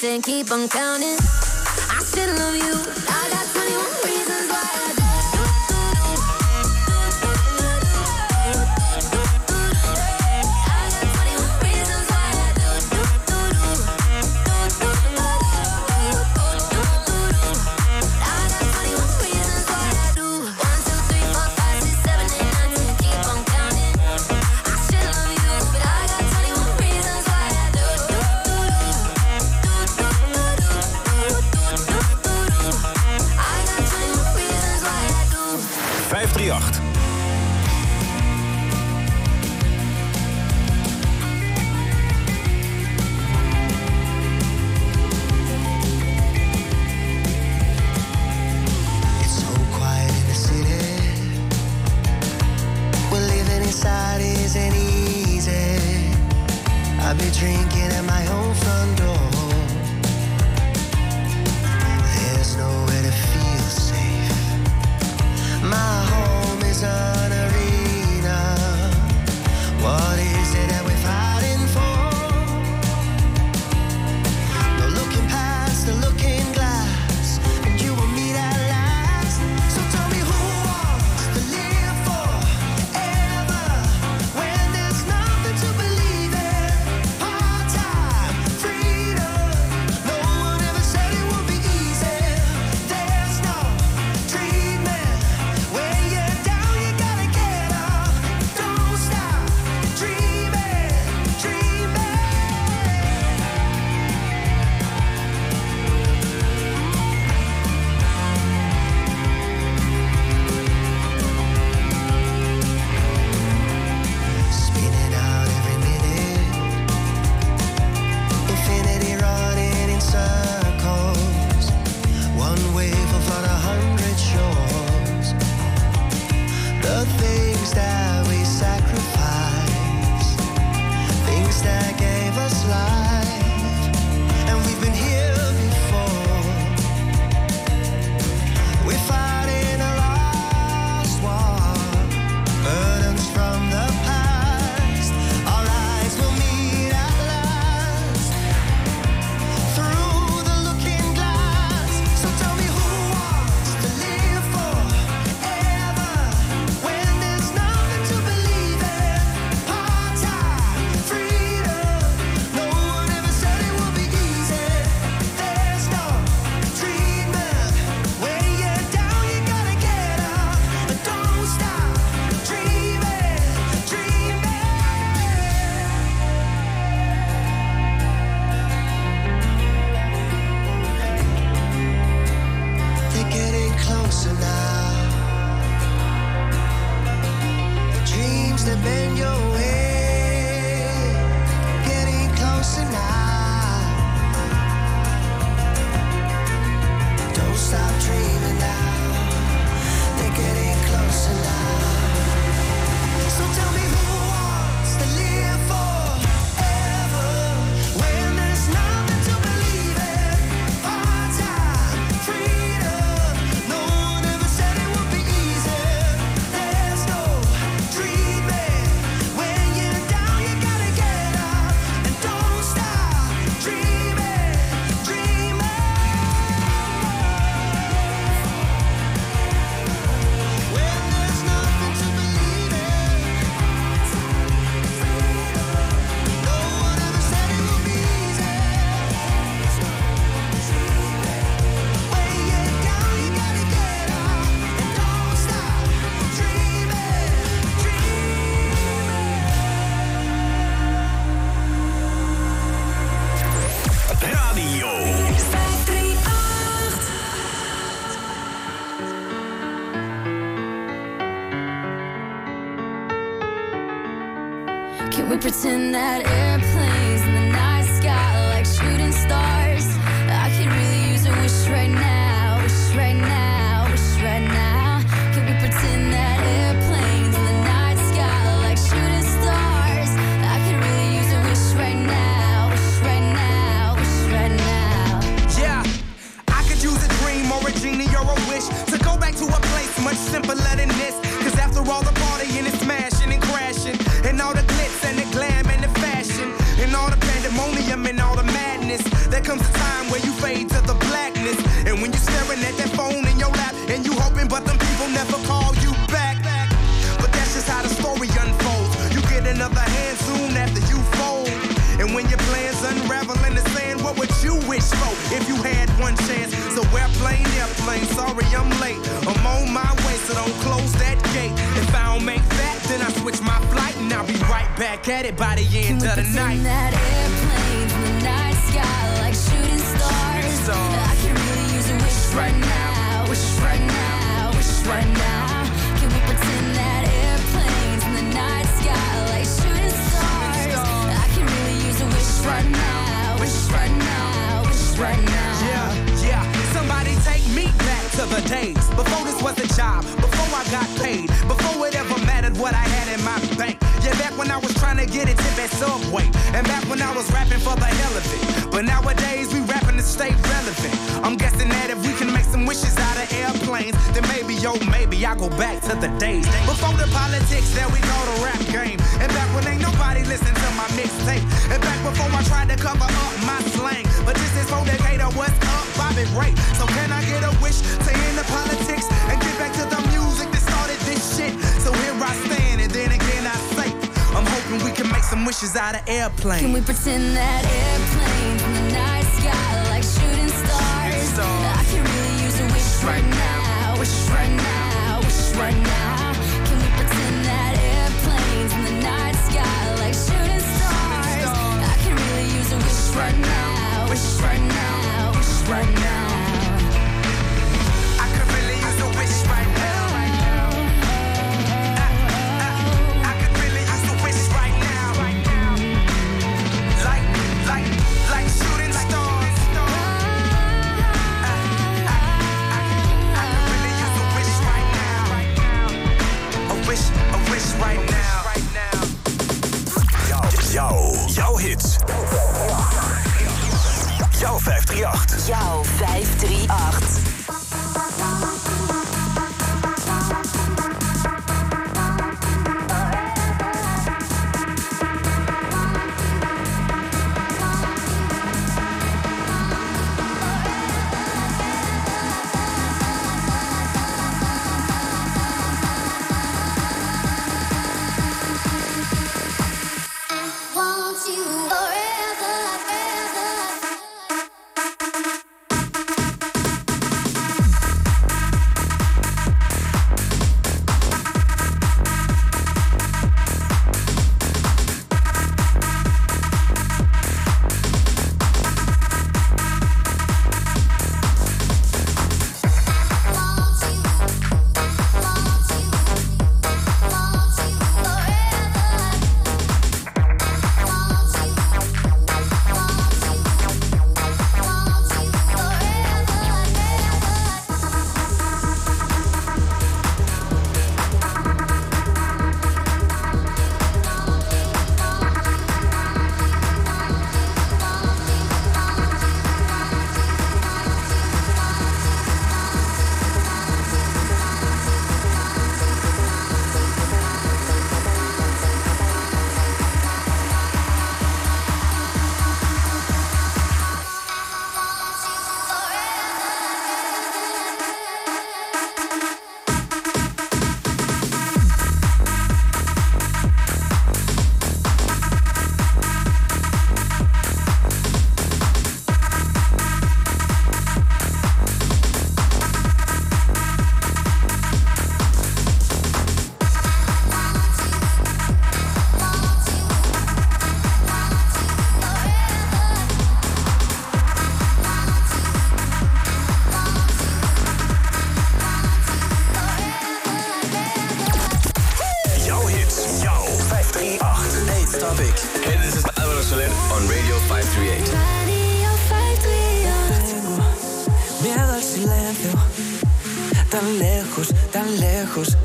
counting, keep on counting.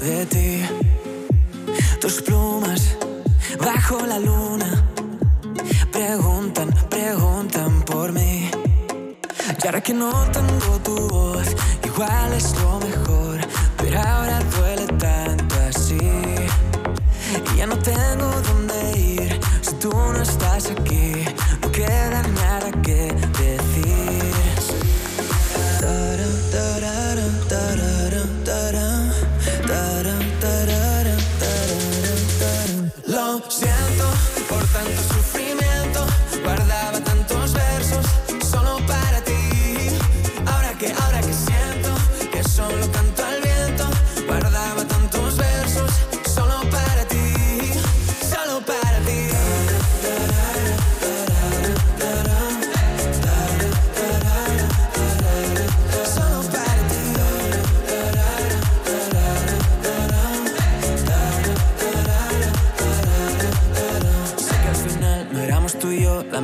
De ti.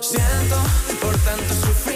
siento por tanto sufrimiento.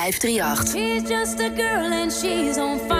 538. She's just a girl and she's on fire.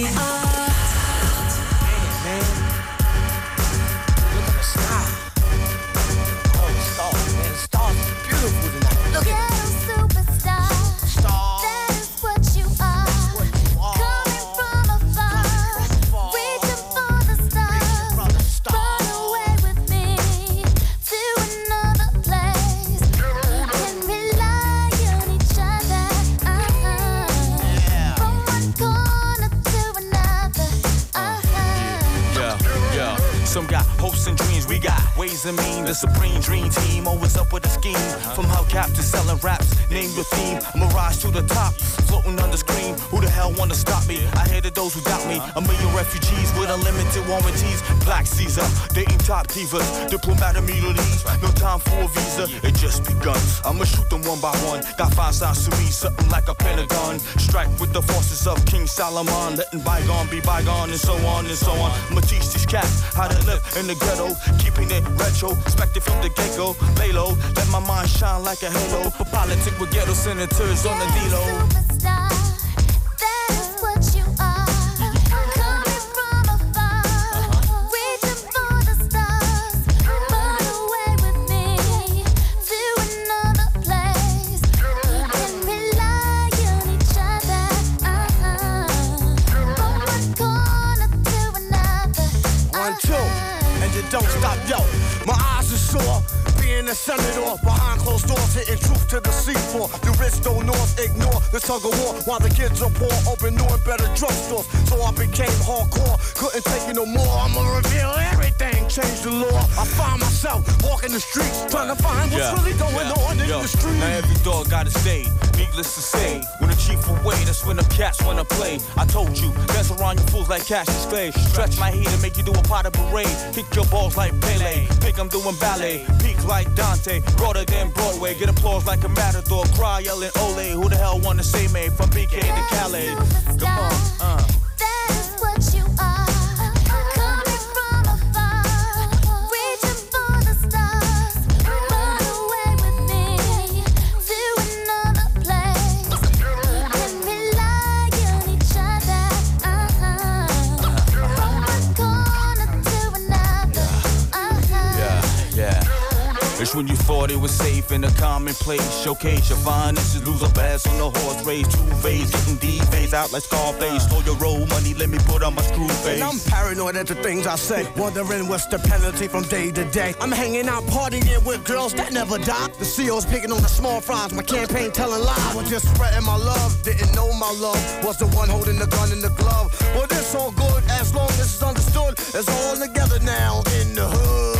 we are. Warranties. Black Caesar, dating top divas, diplomat immunities. No time for a visa, it just begun. I'ma shoot them one by one. Got five sides to me, something like a pentagon. Strike with the forces of King Solomon, letting bygone be bygone, and so on and so on. I'ma teach these cats how to live in the ghetto, keeping it retro, expected from the get go. Lay low, let my mind shine like a halo. For politics with ghetto senators on the D-Lo. To the C4. The rich don't north ignore the tug of war while the kids are poor, open new and better drugstores. So I became hardcore, couldn't take it no more. I'ma reveal everything, the law. I find myself walking the streets, trying to find what's really going yeah, on in yo. the street. Now every dog gotta stay. Needless to say, when the chief away, that's when the cats wanna play. I told you, dance around you fools like Cassius Clay. Stretch my heat and make you do a pot of parade. Kick your balls like Pele. Think I'm doing ballet. Peak like Dante. Broader than Broadway. Get applause like a matador. Cry yelling Ole. Who the hell wanna say me from BK to Calais? Come on, uh. Was safe in a commonplace. Showcase your finest, lose a bass on the horse race. Two phase, getting D phase out like Scarface. Stole your roll money, let me put on my screw face. And I'm paranoid at the things I say, wondering what's the penalty from day to day. I'm hanging out partying with girls that never die. The CEO's picking on the small fries, my campaign telling lies. I was just spreading my love, didn't know my love was the one holding the gun in the glove. Well, this all good as long as it's understood. It's all together now in the hood.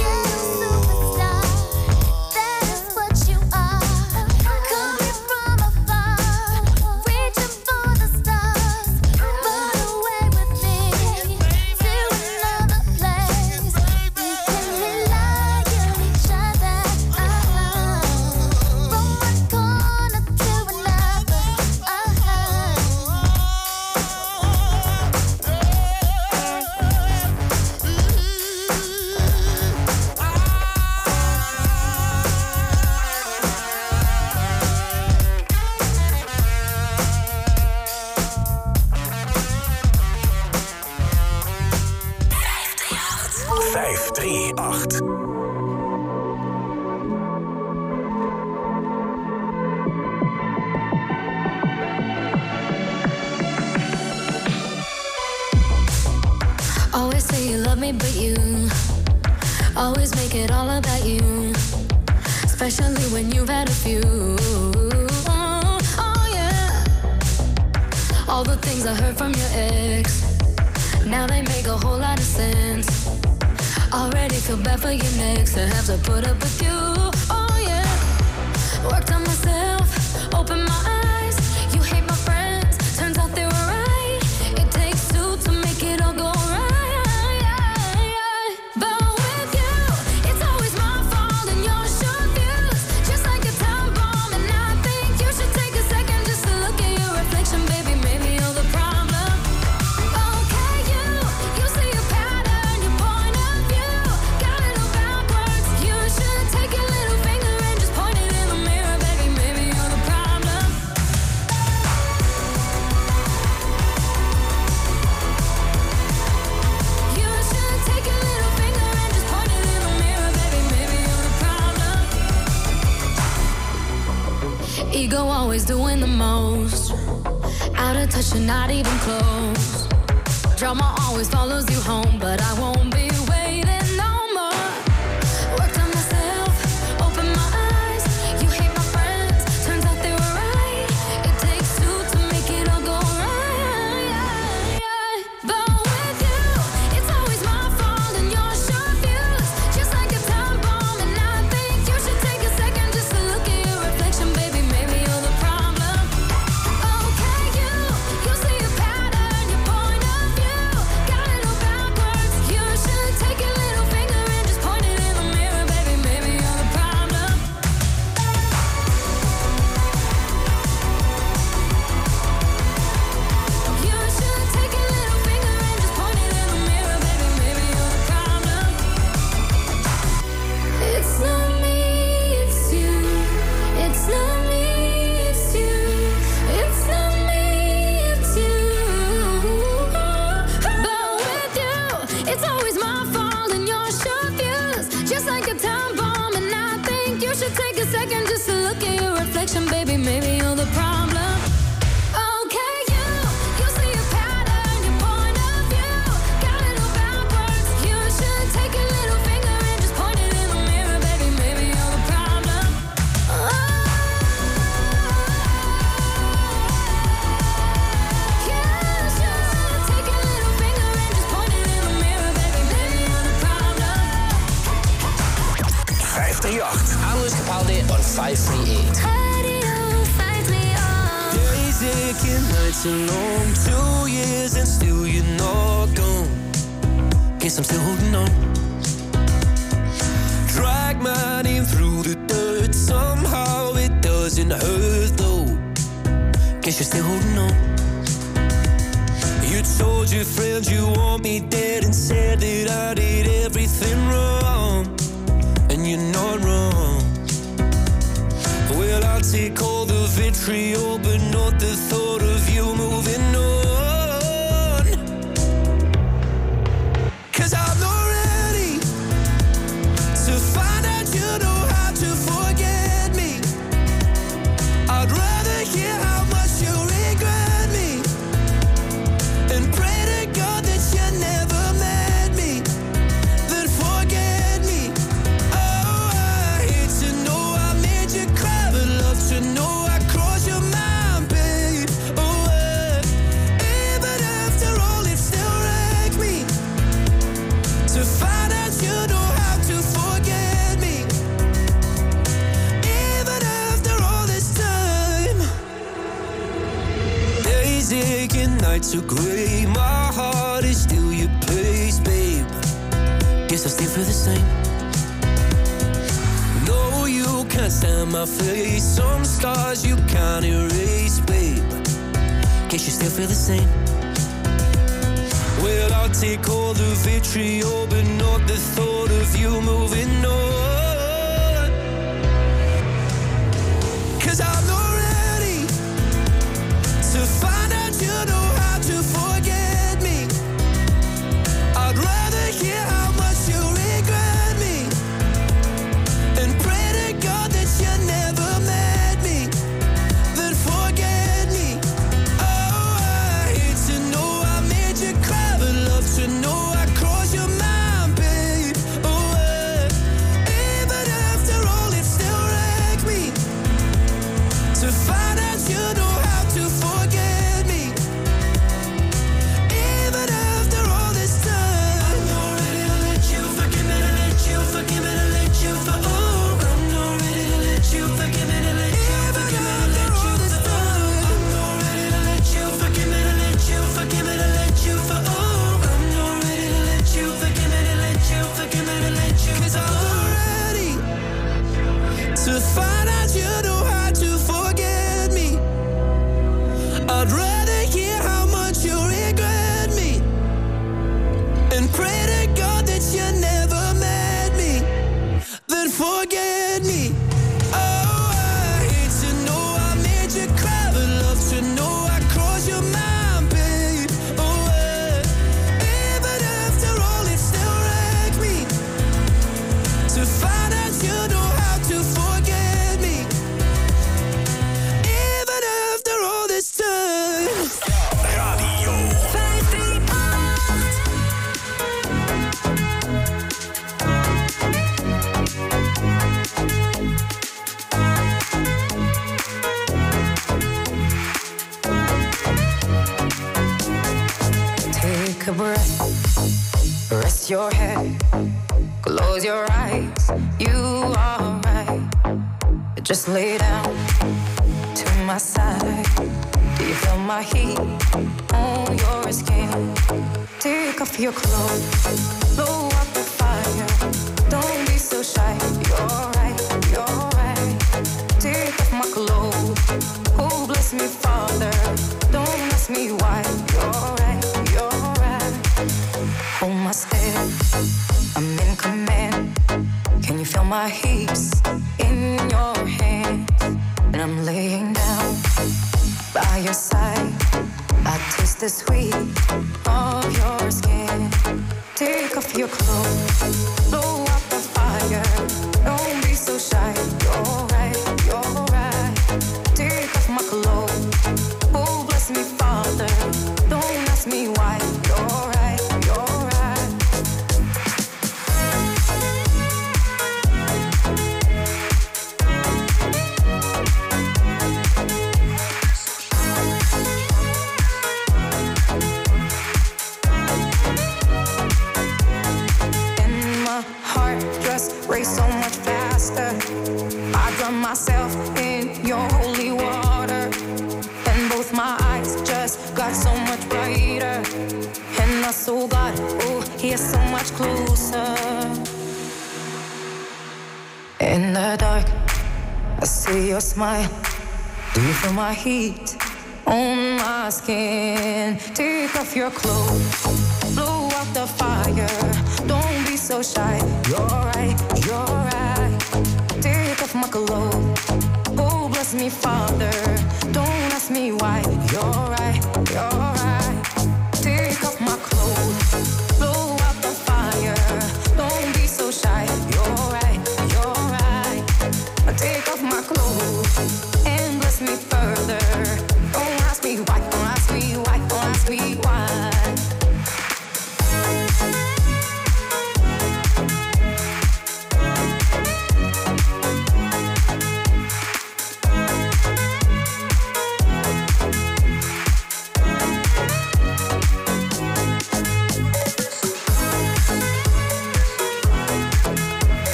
538. Always say you love me, but you always make it all about you, especially when you've had a few. Oh, oh yeah. All the things I heard from your ex, now they make a whole lot of sense. Already feel bad for your next to have to put up with you. Oh,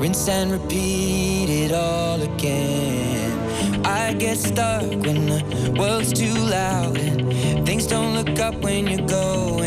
Rinse and repeat it all again. I get stuck when the world's too loud and things don't look up when you go.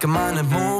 like a minor move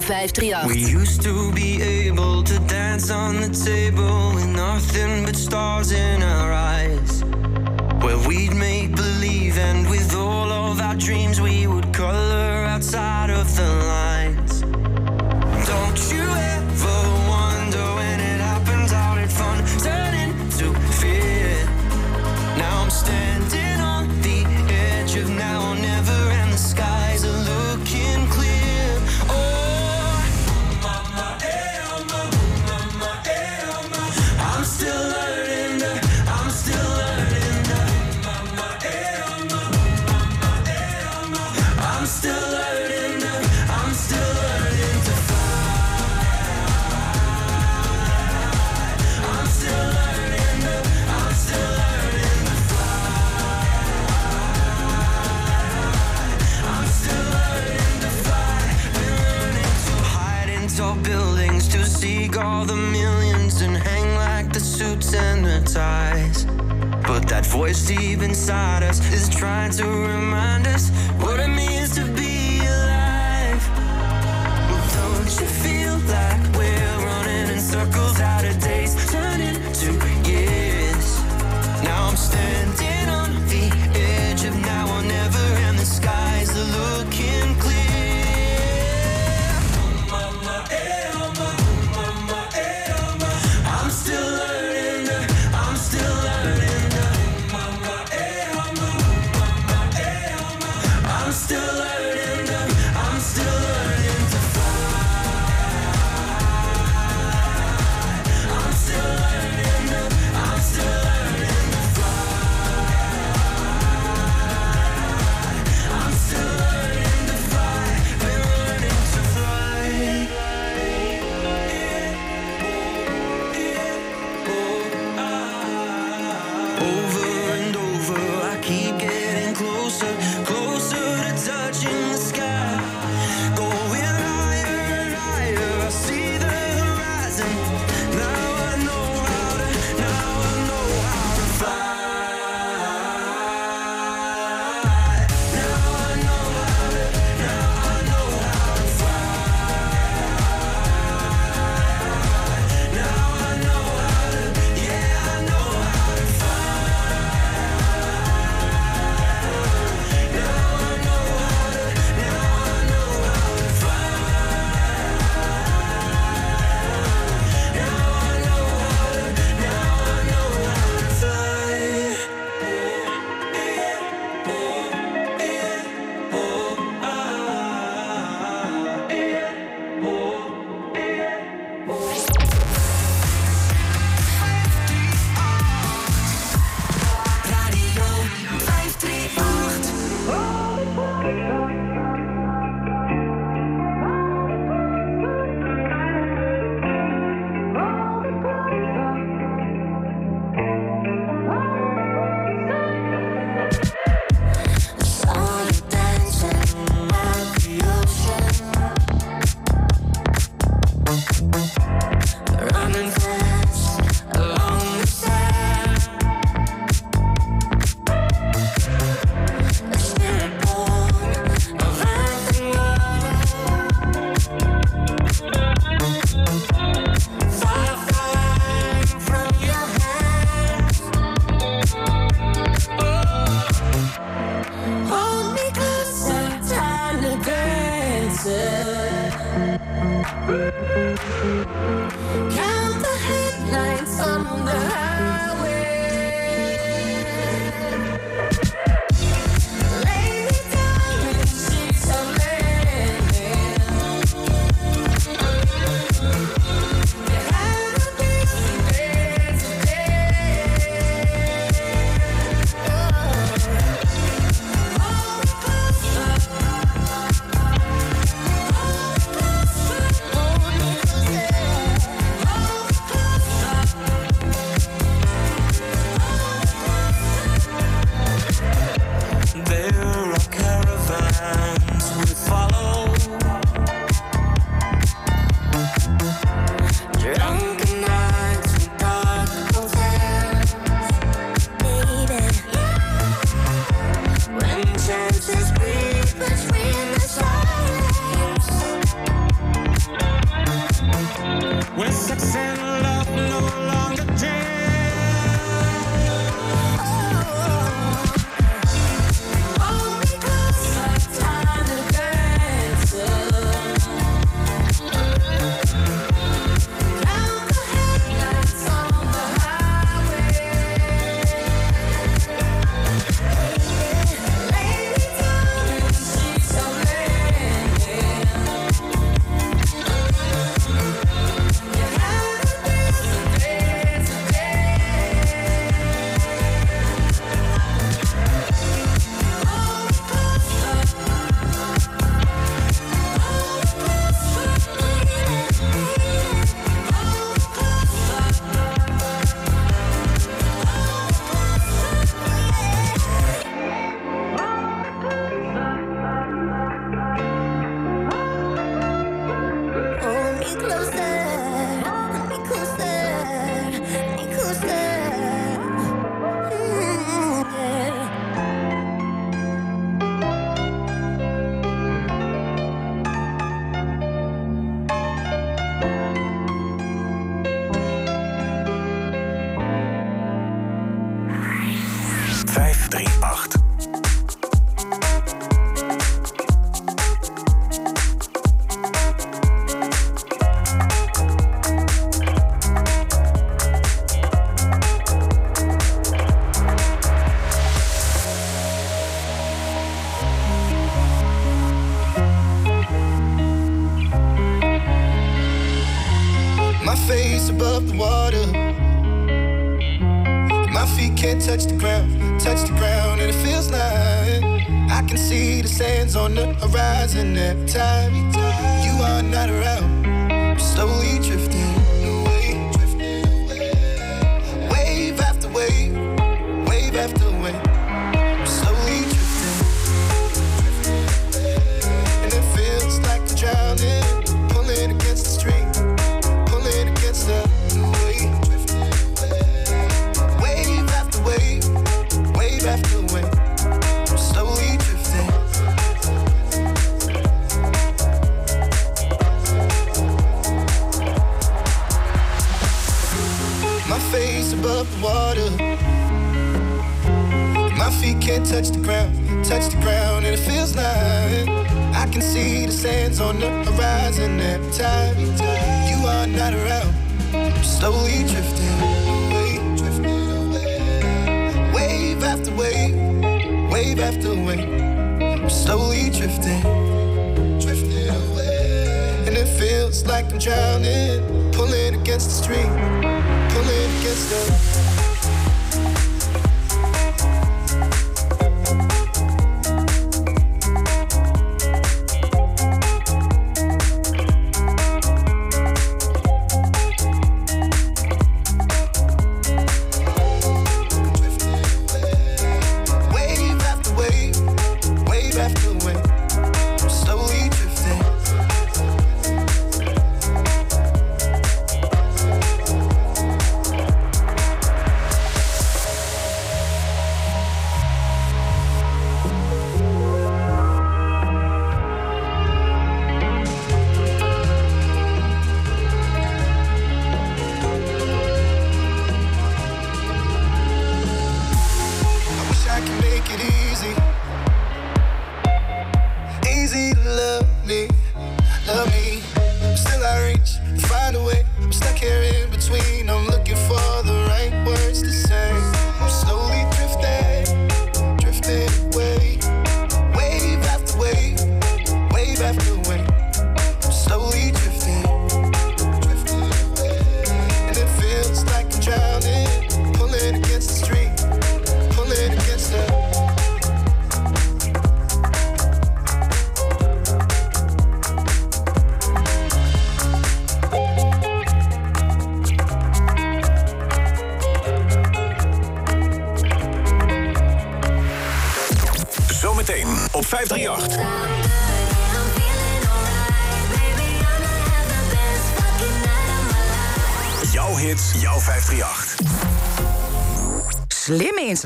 538. We used to be able to dance on the table with nothing but stars in our eyes. That voice deep inside us is trying to remind us what it means to be alive. Don't you feel like we're running in circles out of days, turning to years? Now I'm standing.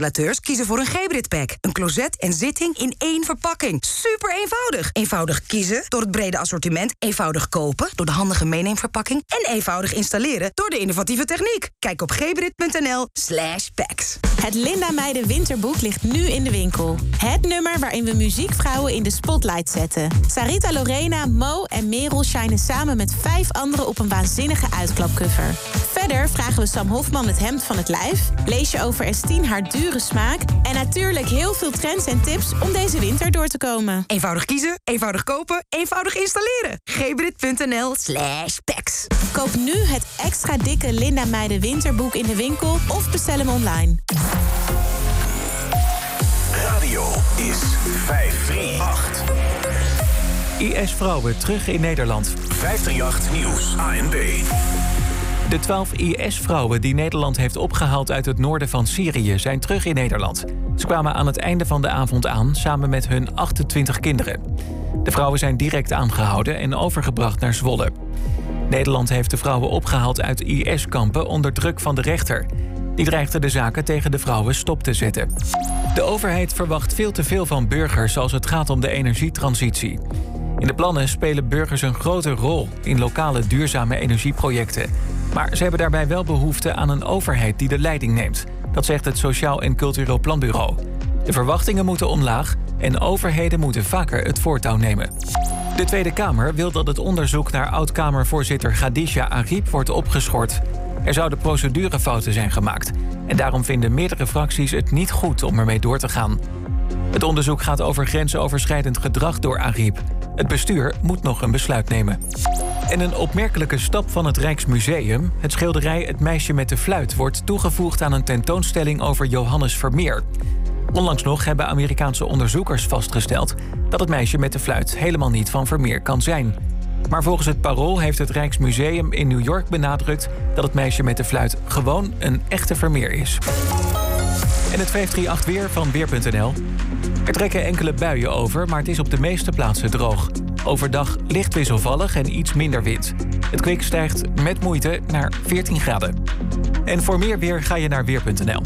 Installateurs kiezen voor een Pack. Een closet en zitting in één verpakking. Super eenvoudig. Eenvoudig kiezen door het brede assortiment. Eenvoudig kopen door de handige meeneemverpakking. En eenvoudig installeren door de innovatieve techniek. Kijk op gebrit.nl slash packs. Het Linda Meijden Winterboek ligt nu in de winkel. Het nummer waarin we muziekvrouwen in de spotlight zetten. Sarita Lorena, Mo en Merel shinen samen met vijf anderen op een waanzinnige uitklapcover. Verder vragen we Sam Hofman het hemd van het lijf. Lees je over Estine haar dure smaak. En natuurlijk heel veel trends en tips om deze winter door te komen. Eenvoudig kiezen, eenvoudig kopen, eenvoudig installeren. gebrit.nl slash packs. Koop nu het extra dikke Linda Meijden Winterboek in de winkel of bestel hem online. Radio is 538. IS-vrouwen terug in Nederland. 538 Nieuws, ANB. De 12 IS-vrouwen die Nederland heeft opgehaald uit het noorden van Syrië zijn terug in Nederland. Ze kwamen aan het einde van de avond aan samen met hun 28 kinderen. De vrouwen zijn direct aangehouden en overgebracht naar Zwolle. Nederland heeft de vrouwen opgehaald uit IS-kampen onder druk van de rechter. Die dreigde de zaken tegen de vrouwen stop te zetten. De overheid verwacht veel te veel van burgers als het gaat om de energietransitie. In de plannen spelen burgers een grote rol in lokale duurzame energieprojecten. Maar ze hebben daarbij wel behoefte aan een overheid die de leiding neemt. Dat zegt het Sociaal en Cultureel Planbureau. De verwachtingen moeten omlaag en overheden moeten vaker het voortouw nemen. De Tweede Kamer wil dat het onderzoek naar oud-Kamervoorzitter Khadija Ariep wordt opgeschort. Er zouden procedurefouten zijn gemaakt. En daarom vinden meerdere fracties het niet goed om ermee door te gaan. Het onderzoek gaat over grensoverschrijdend gedrag door Ariep. Het bestuur moet nog een besluit nemen. En een opmerkelijke stap van het Rijksmuseum... het schilderij Het meisje met de fluit... wordt toegevoegd aan een tentoonstelling over Johannes Vermeer. Onlangs nog hebben Amerikaanse onderzoekers vastgesteld... dat het meisje met de fluit helemaal niet van Vermeer kan zijn. Maar volgens het Parool heeft het Rijksmuseum in New York benadrukt... dat het meisje met de fluit gewoon een echte Vermeer is. En het 538 weer van Weer.nl. Er trekken enkele buien over, maar het is op de meeste plaatsen droog. Overdag licht wisselvallig en iets minder wind. Het kwik stijgt met moeite naar 14 graden. En voor meer weer ga je naar Weer.nl.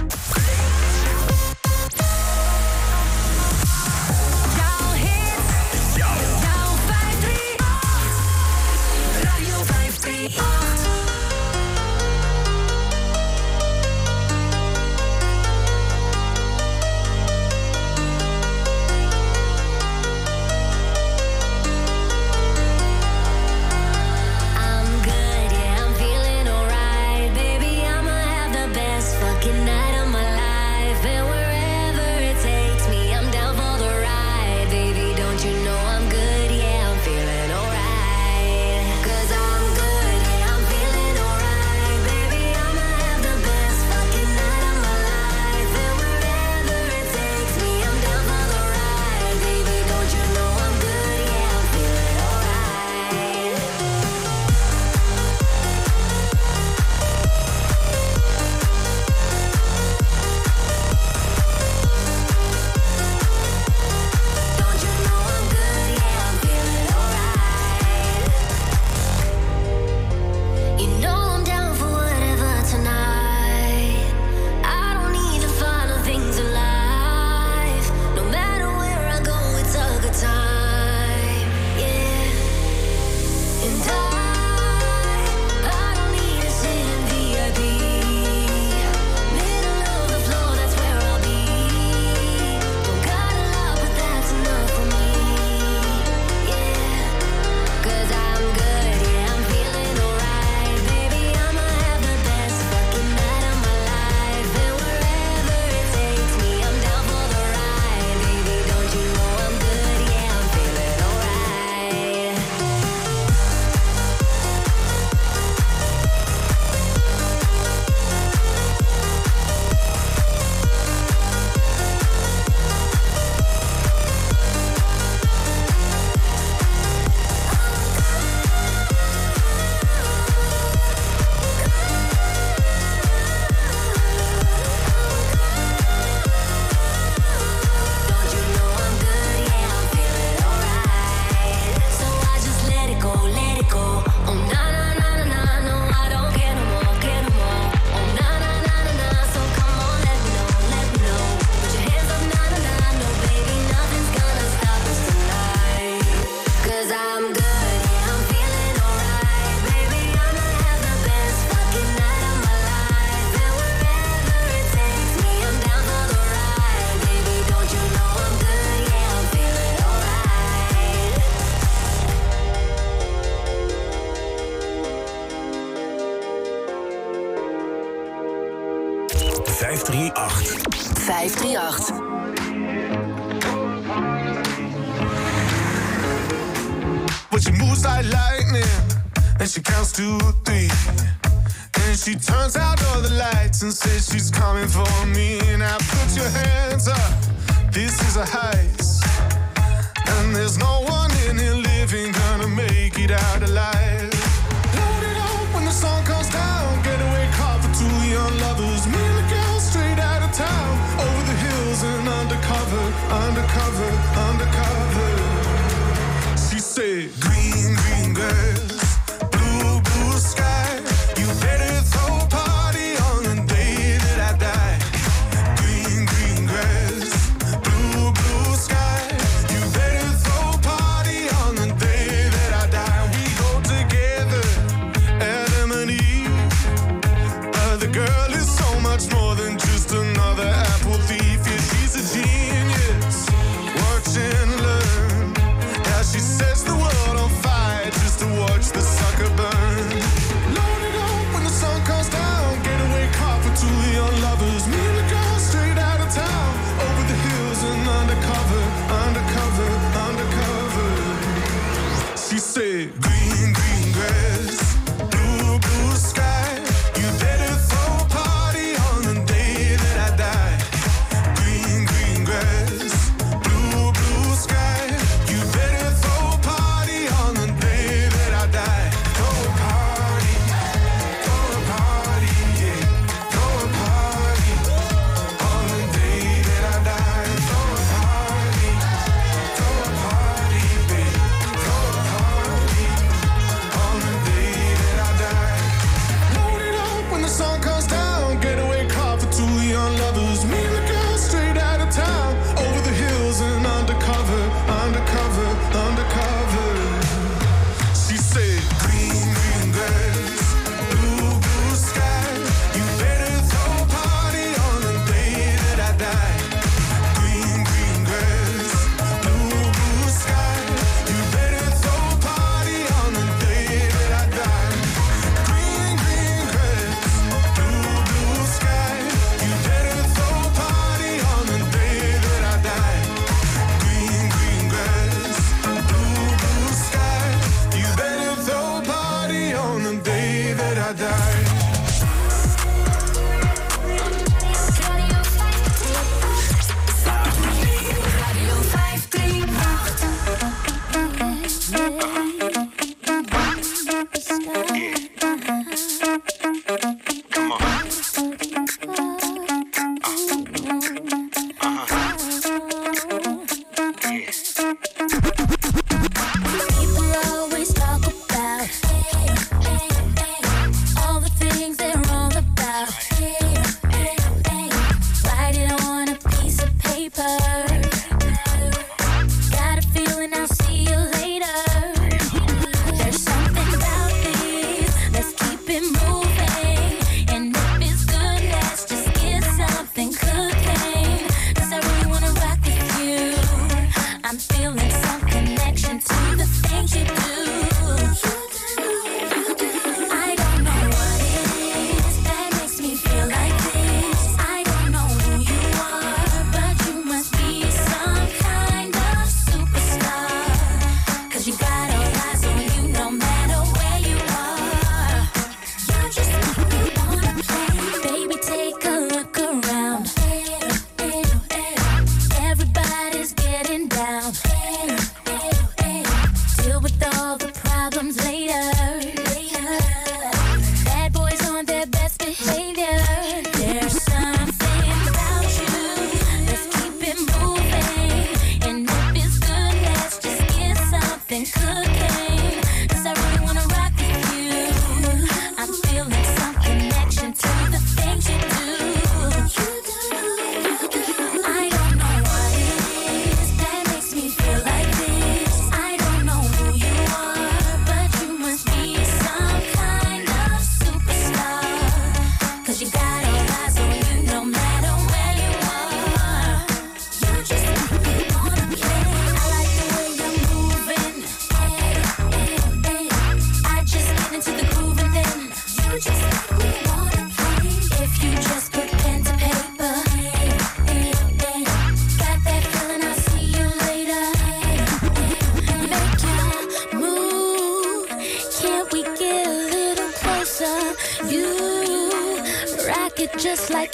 girl is so much more than just another apple thief. Yeah, she's a genius. Watch and learn how she sets the world on fire just to watch the sucker burn.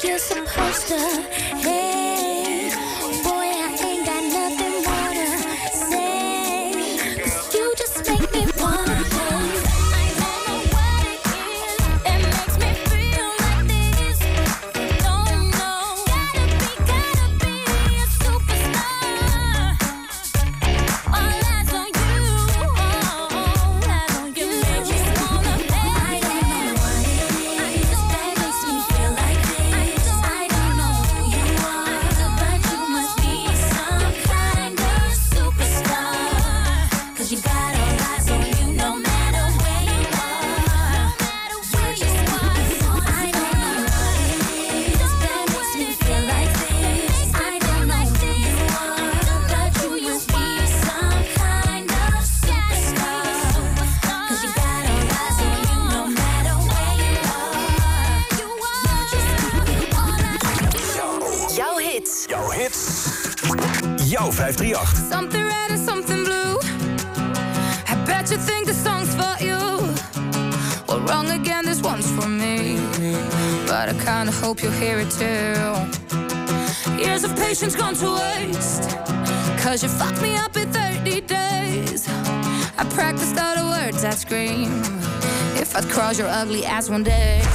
you're supposed to. Hey. Cause you fucked me up in 30 days. I practiced all the words I scream. If I'd cross your ugly ass one day.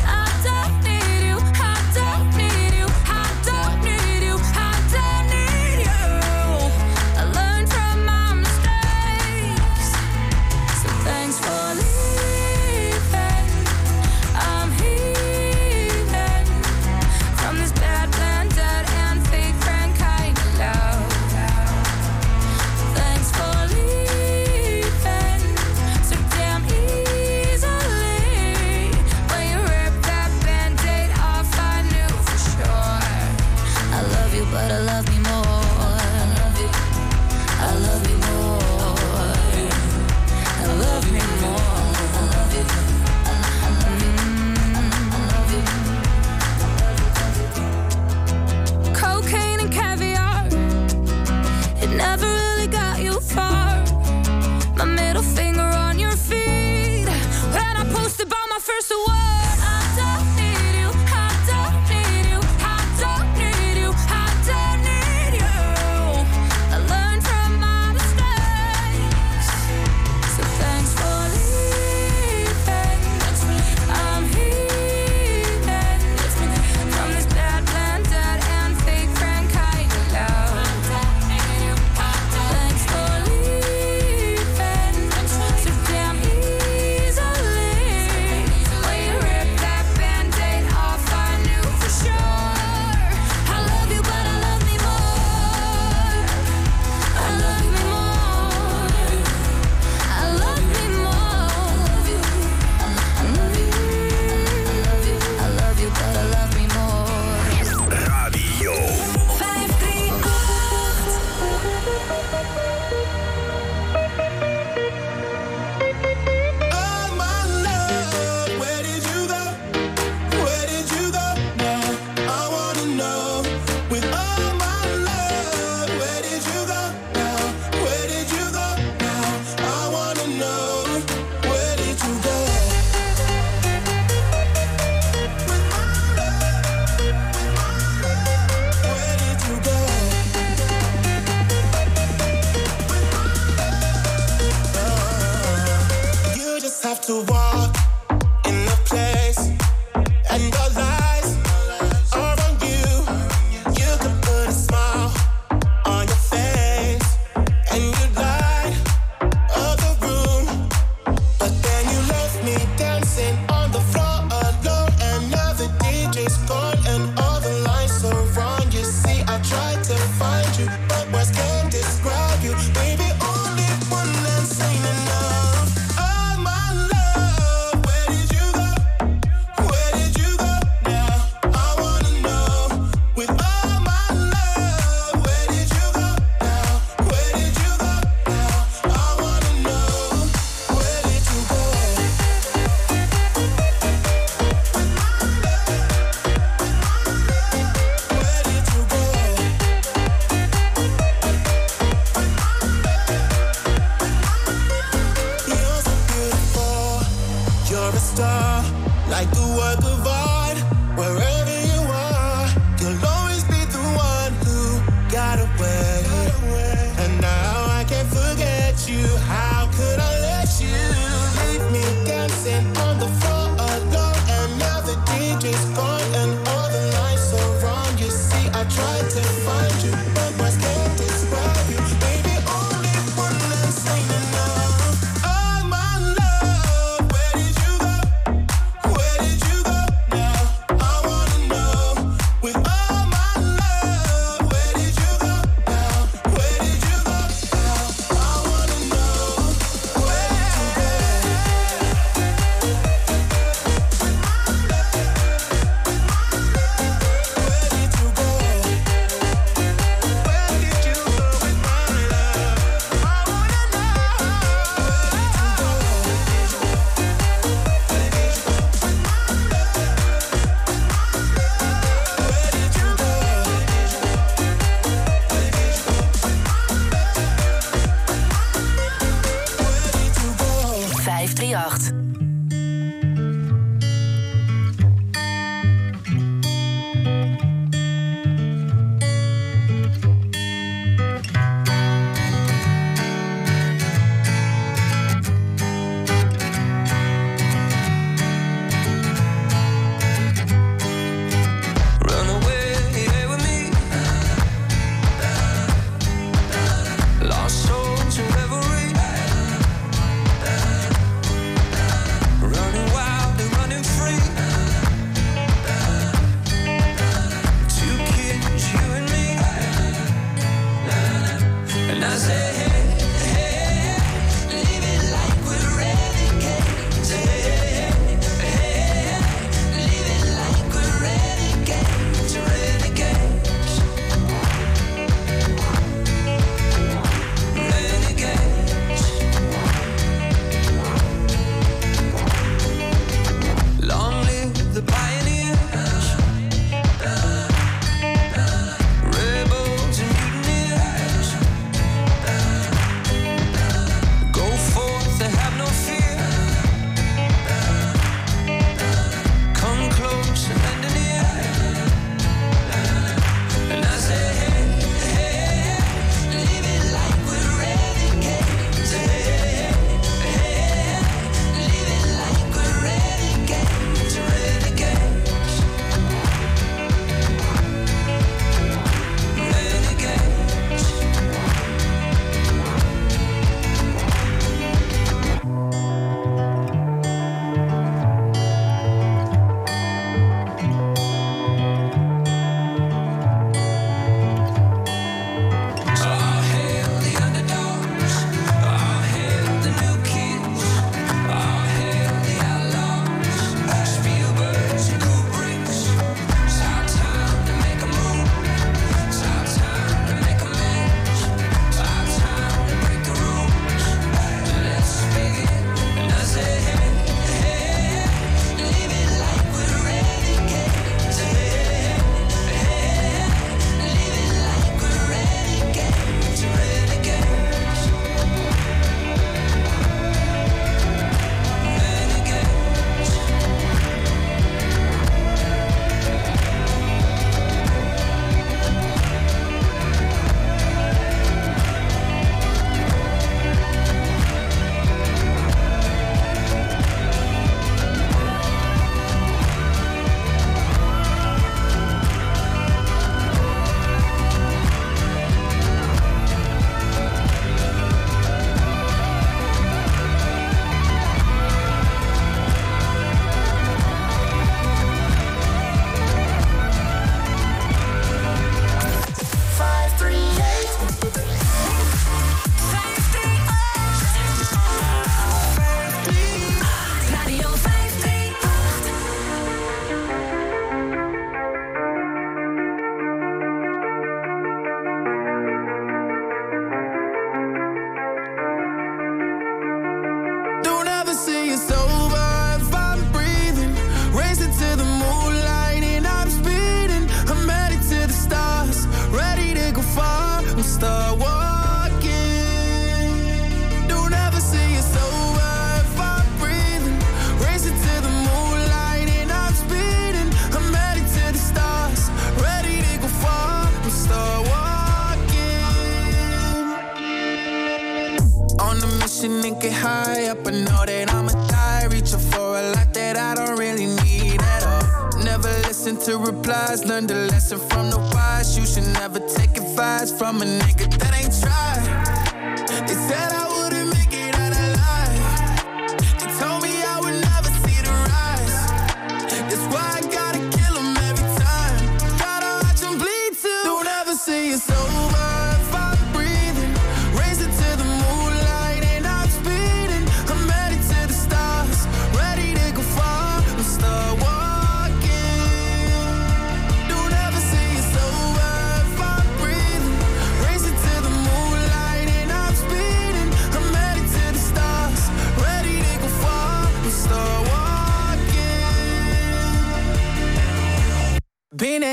Listen to replies. Learned a lesson from the wise. You should never take advice from a nigga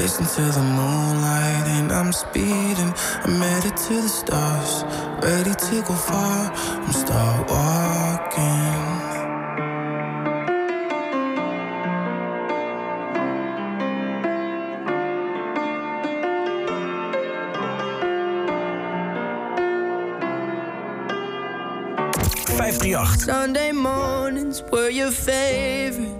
Racing to the moonlight and I'm speeding. I'm headed to the stars, ready to go far. I'm start walking. Sunday mornings were your favorite.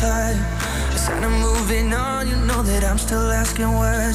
vibe. I said I'm moving on, you know that I'm still asking where.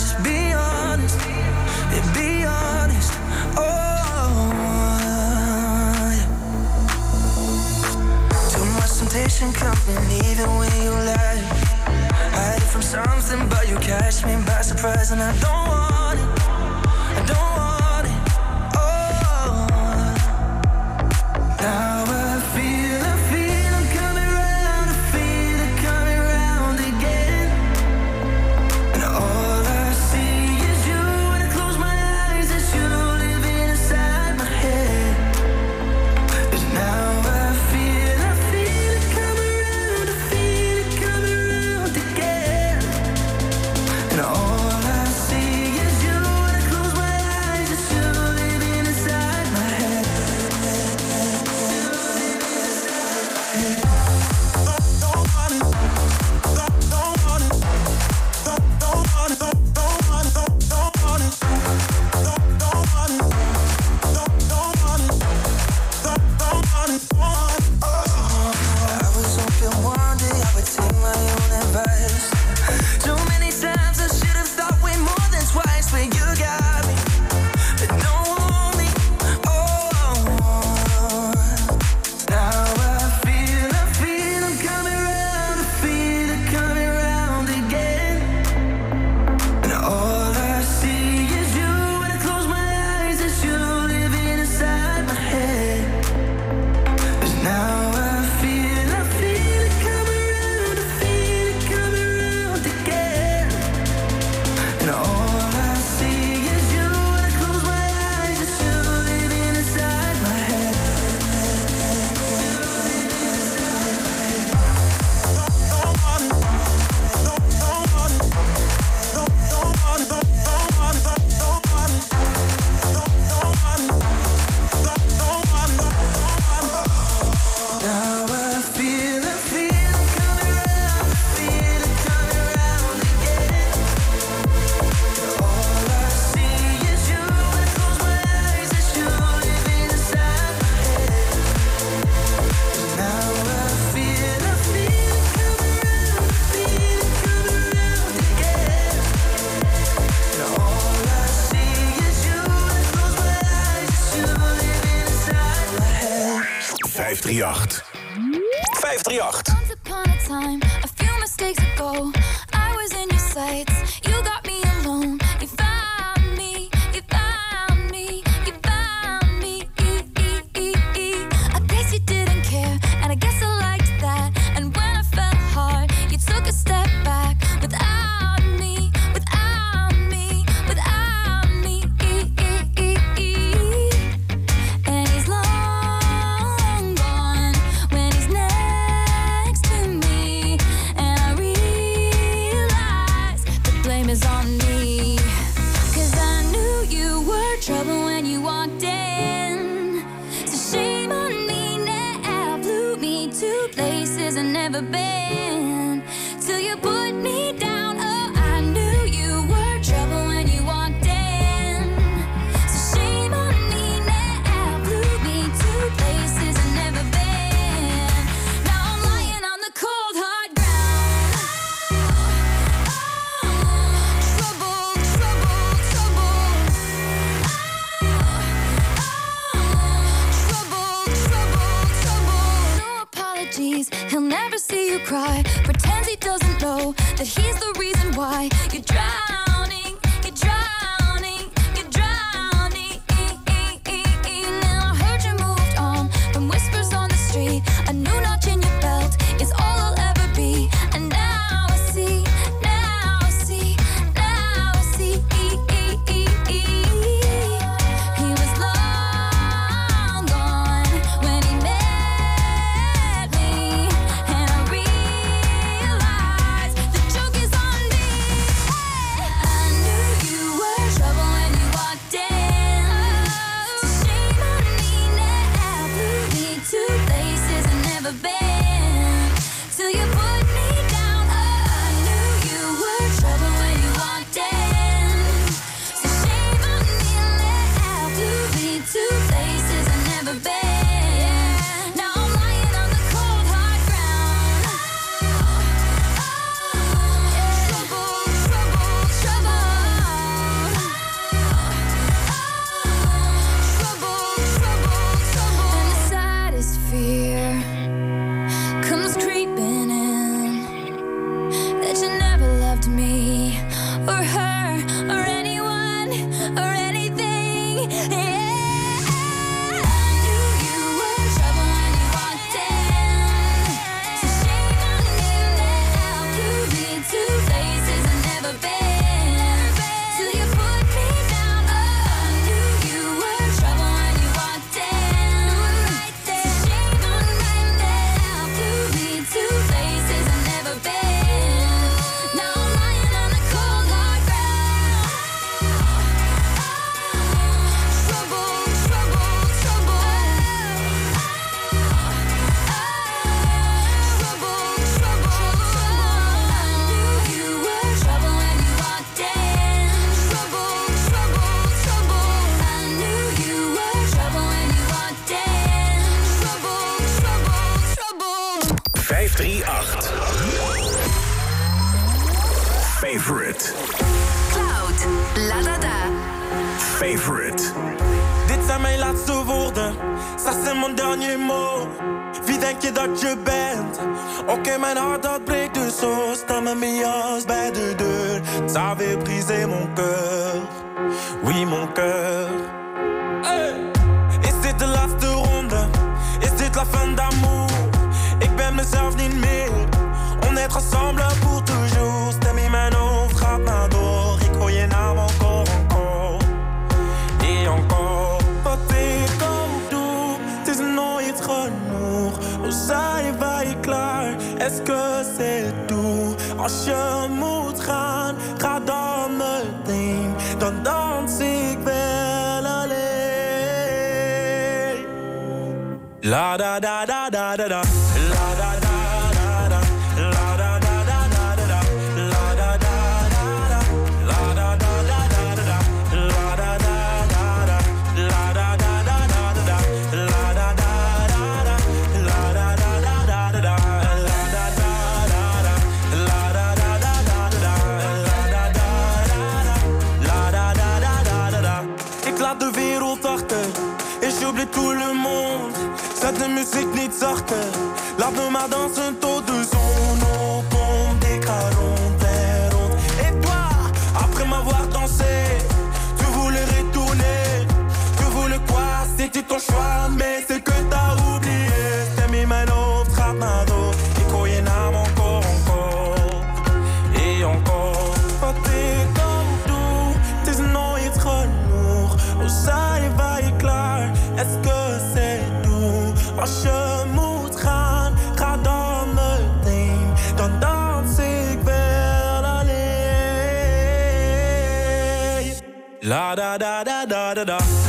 Da da da da da da.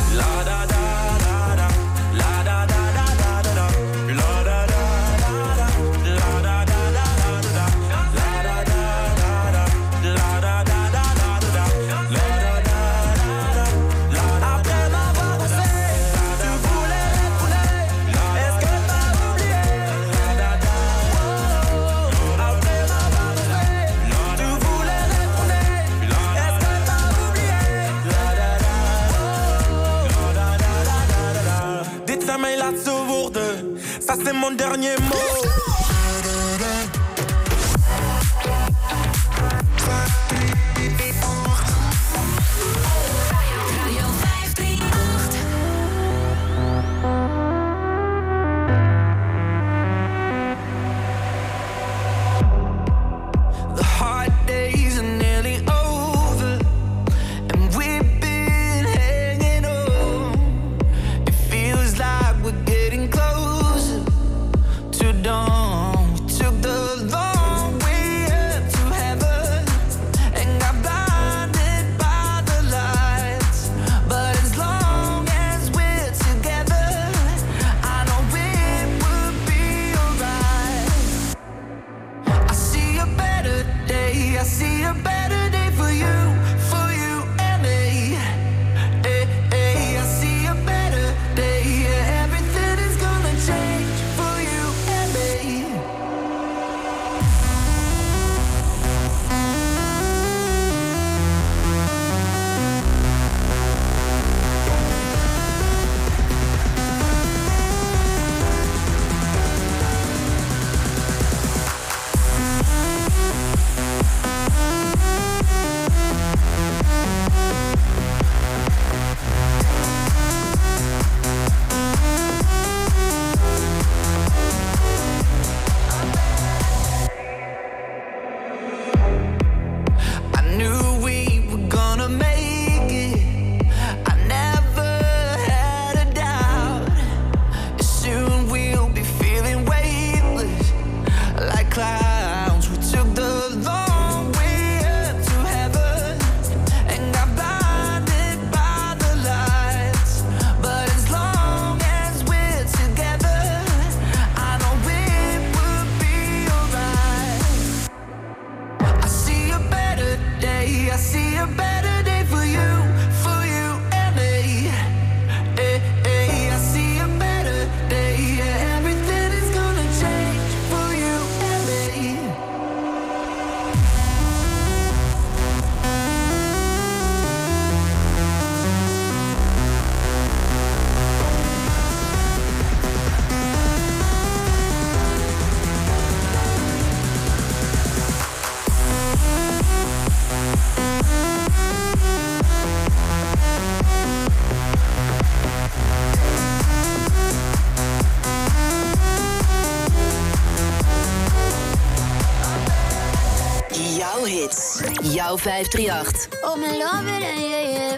jouw hits. Jouw 538. Oh, my love it, yeah, yeah.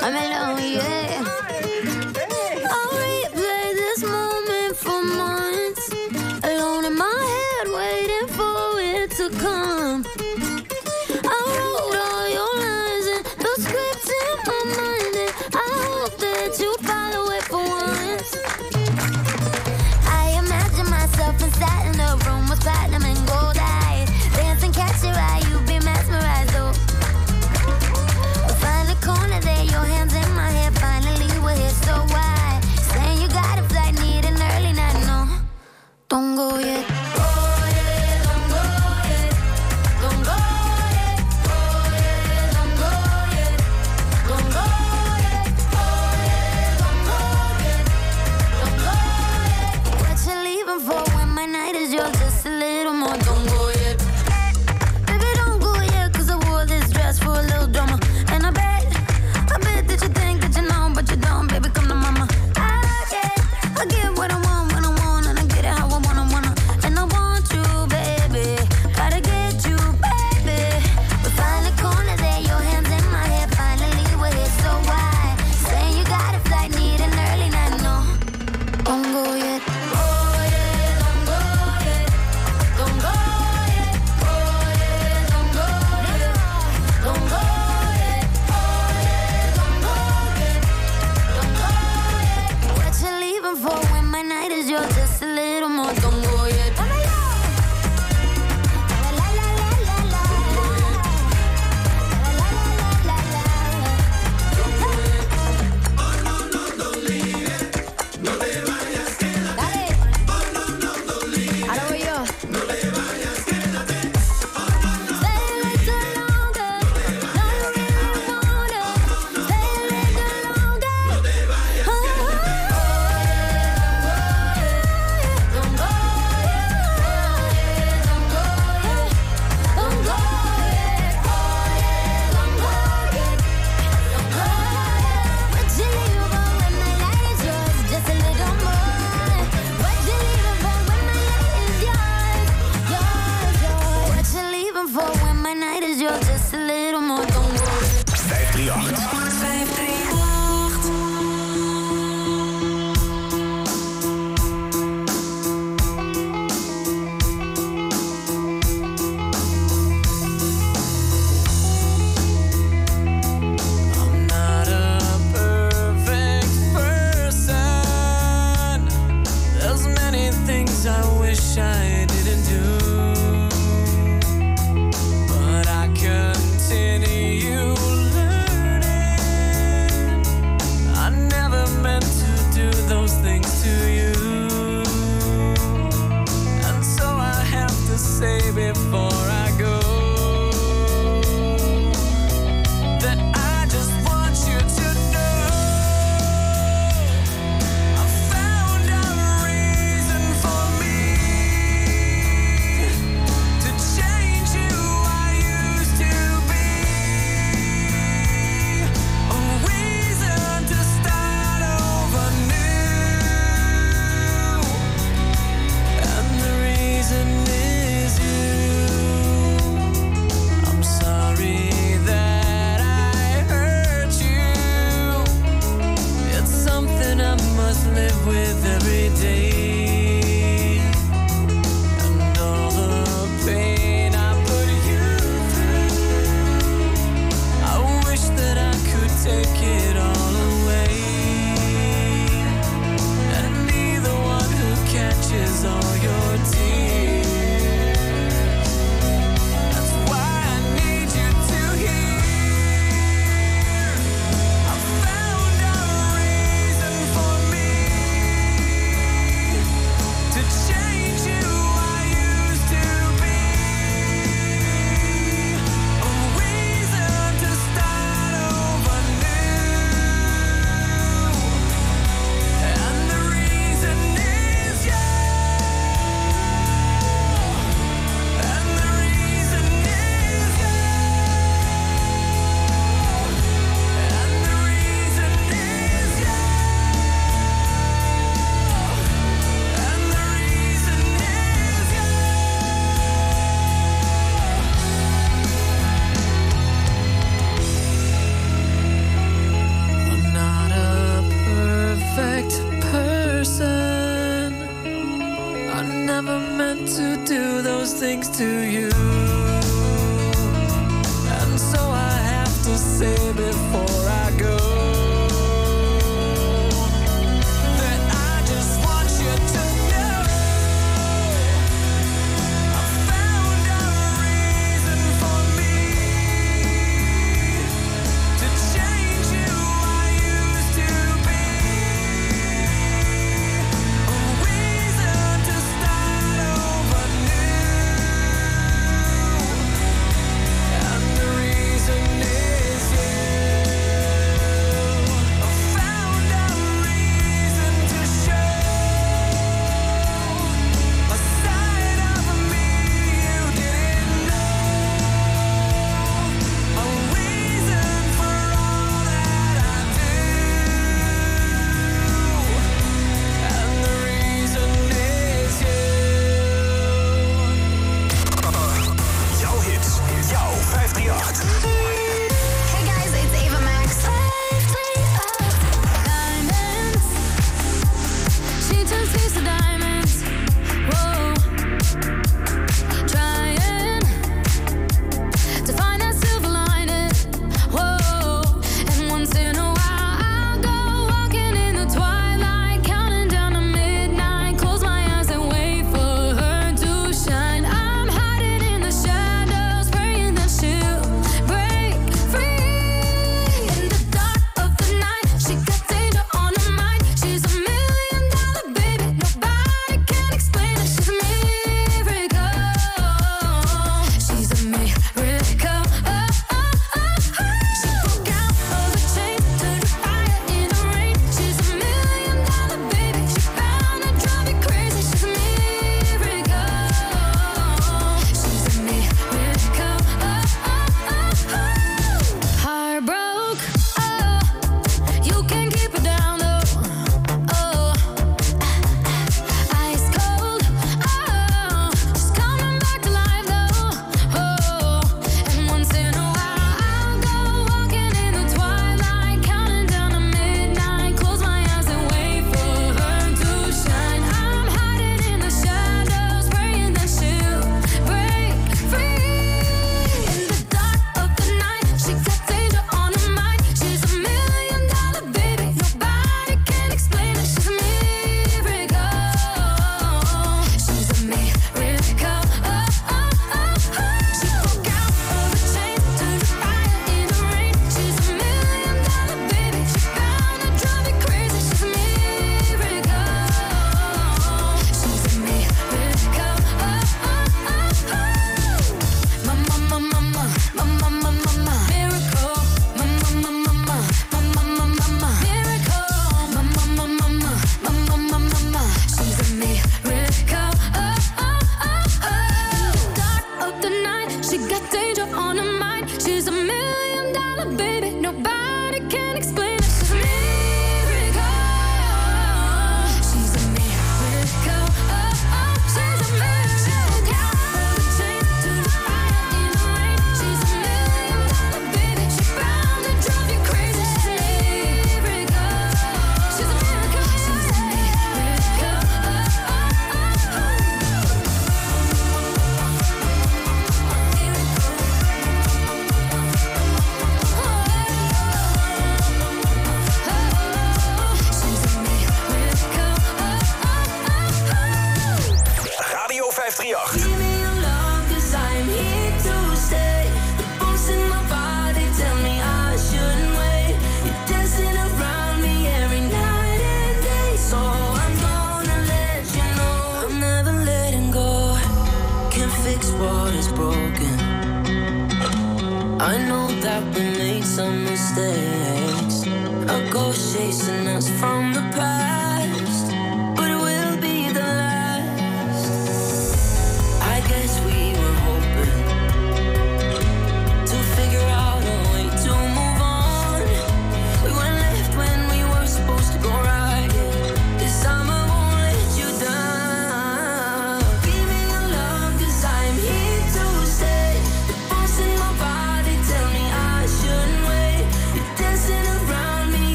I'm in love, yeah.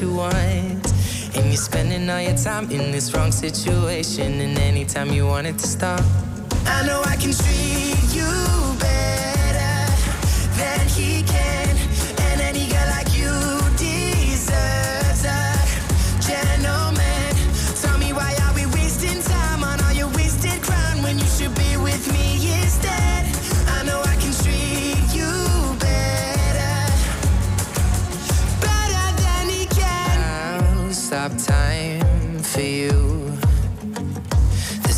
You want. And you're spending all your time in this wrong situation, and anytime you want it to stop. I know I can treat you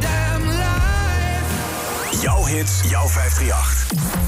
damn life. Jouw hits, jouw 538.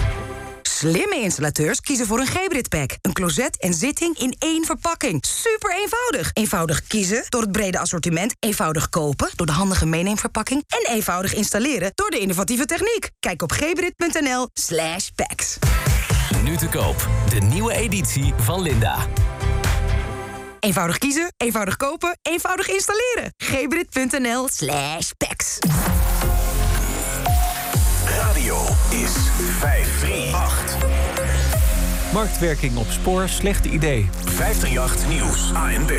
Slimme installateurs kiezen voor een Gebrit Pack. Een closet en zitting in één verpakking. Super eenvoudig. Eenvoudig kiezen door het brede assortiment. Eenvoudig kopen door de handige meeneemverpakking. En eenvoudig installeren door de innovatieve techniek. Kijk op gebrit.nl slash packs. Nu te koop. De nieuwe editie van Linda. Eenvoudig kiezen, eenvoudig kopen, eenvoudig installeren. gebrit.nl slash packs. Radio is 538. Marktwerking op spoor, slecht idee. 538 Nieuws, ANB.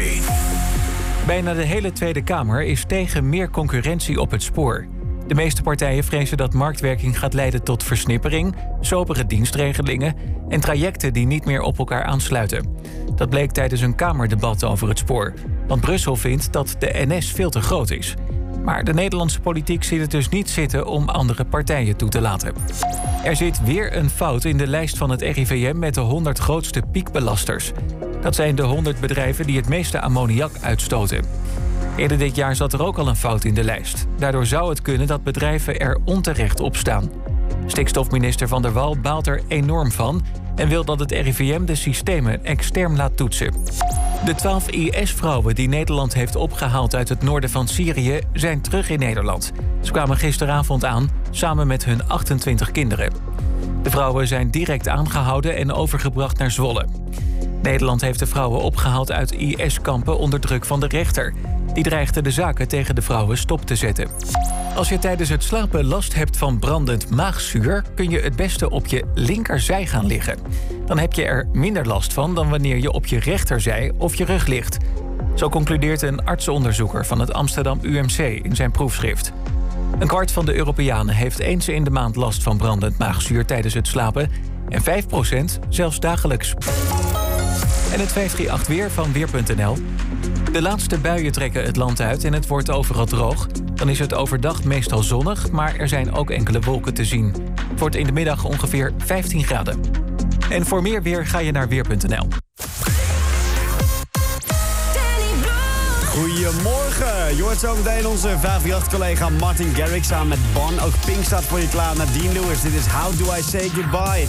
Bijna de hele Tweede Kamer is tegen meer concurrentie op het spoor. De meeste partijen vrezen dat marktwerking gaat leiden tot versnippering, sobere dienstregelingen en trajecten die niet meer op elkaar aansluiten. Dat bleek tijdens een Kamerdebat over het spoor. Want Brussel vindt dat de NS veel te groot is. Maar de Nederlandse politiek ziet het dus niet zitten om andere partijen toe te laten. Er zit weer een fout in de lijst van het RIVM met de 100 grootste piekbelasters. Dat zijn de 100 bedrijven die het meeste ammoniak uitstoten. Eerder dit jaar zat er ook al een fout in de lijst. Daardoor zou het kunnen dat bedrijven er onterecht op staan. Stikstofminister Van der Wal baalt er enorm van en wil dat het RIVM de systemen extern laat toetsen. De 12 IS-vrouwen die Nederland heeft opgehaald uit het noorden van Syrië zijn terug in Nederland. Ze kwamen gisteravond aan samen met hun 28 kinderen. De vrouwen zijn direct aangehouden en overgebracht naar Zwolle. Nederland heeft de vrouwen opgehaald uit IS-kampen onder druk van de rechter. Die dreigde de zaken tegen de vrouwen stop te zetten. Als je tijdens het slapen last hebt van brandend maagzuur... kun je het beste op je linkerzij gaan liggen. Dan heb je er minder last van dan wanneer je op je rechterzij of je rug ligt. Zo concludeert een artsenonderzoeker van het Amsterdam UMC in zijn proefschrift. Een kwart van de Europeanen heeft eens in de maand last van brandend maagzuur tijdens het slapen... en 5% zelfs dagelijks. En het 538 weer van Weer.nl. De laatste buien trekken het land uit en het wordt overal droog. Dan is het overdag meestal zonnig, maar er zijn ook enkele wolken te zien. Het wordt in de middag ongeveer 15 graden. En voor meer weer ga je naar Weer.nl. Goedemorgen. Je hoort zo meteen onze 538-collega Martin Garrix samen met Bon. Ook Pink staat voor je klaar. Nadine Lewis, dit is How Do I Say Goodbye.